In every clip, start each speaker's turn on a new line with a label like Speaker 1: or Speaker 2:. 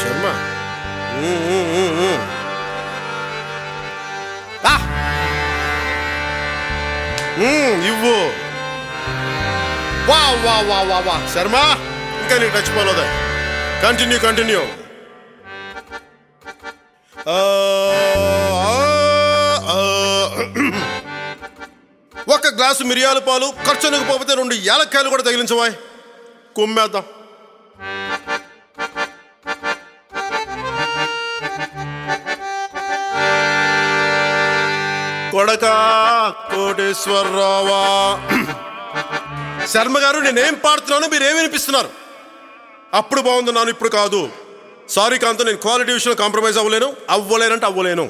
Speaker 1: శర్మ. ఇవ్వు. వా వా వా వా వా. శర్మ ఇంకా నీకు టచ్ పోలేదా కంటిన్యూ కంటిన్యూ ఒక గ్లాసు మిరియాల పాలు ఖర్చునకు పోతే రెండు ఏలక్కాయలు కూడా తగిలించవాయ్ కుమ్మేద్దాం. కొడకా కోటేశ్వరరావా. శర్మ గారు నేనేం పాడుతున్నాను మీరు ఏమి వినిపిస్తున్నారు? అప్పుడు బాగుందన్నాను ఇప్పుడు కాదు. సారీ కాంత నేను క్వాలిటీ విషయంలో కాంప్రమైజ్ అవ్వలేను. అవ్వలేనంటే అవ్వలేను.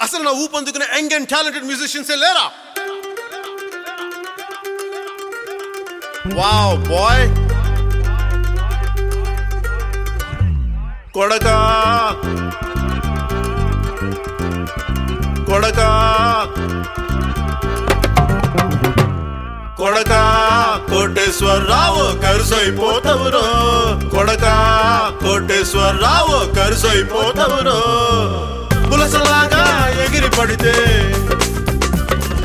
Speaker 1: అసలు నా ఊపందుకునే యంగ్ అండ్ టాలెంటెడ్ మ్యూజిషియన్సే లేరా? వావ్ బాయ్ కొడకా కొడక. కొడకా కోటేశ్వరరావు కరుసైపోతవురో. కొడకా కోటేశ్వరరావు కరుసైపోతవురో. పులసలాగా ఎగిరి పడితే.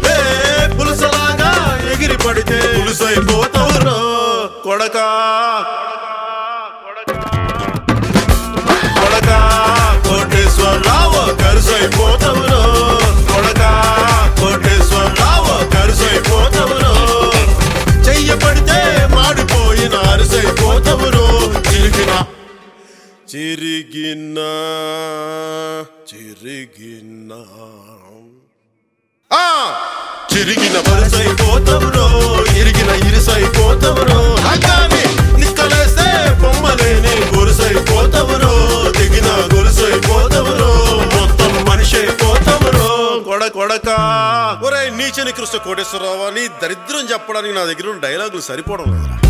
Speaker 1: ఏ పులసలాగా ఎగిరి పడితే. పులుసైపోతవురో. కొడకా చిరిగిన చిరిగిన. ఆ! చిరిగిన వరుసైపోతవురో ఇరిగిన ఇరుసైపోతవురో. హగ్గాని నిక్కలేస్తే బొమ్మలేని గొలుసైపోతవురో దిగిన గొలుసైపోతవురో మొత్తం మనిషి అయిపోతవురో కొడ కొడక. ఒరే నీచని కృష్ణ కోటేశ్వరరావు అని దరిద్రం చెప్పడానికి నా దగ్గర ఉన్న డైలాగులు సరిపోవడం లేదురా.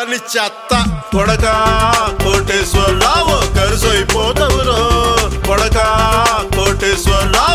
Speaker 1: అని చెత్త కొడక కోటేశ్వరరావు కరుసైపోతావు రో కొడక కోటేశ్వరరావు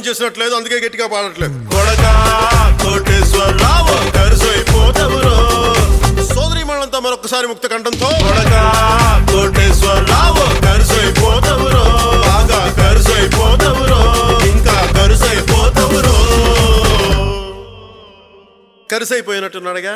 Speaker 1: భోజనం చేసినట్లేదు అందుకే గట్టిగా పాడట్లేదు. సోదరి మనంతా మరొకసారి ముక్త కంఠంతో కరిసైపోయినట్టున్నాడుగా.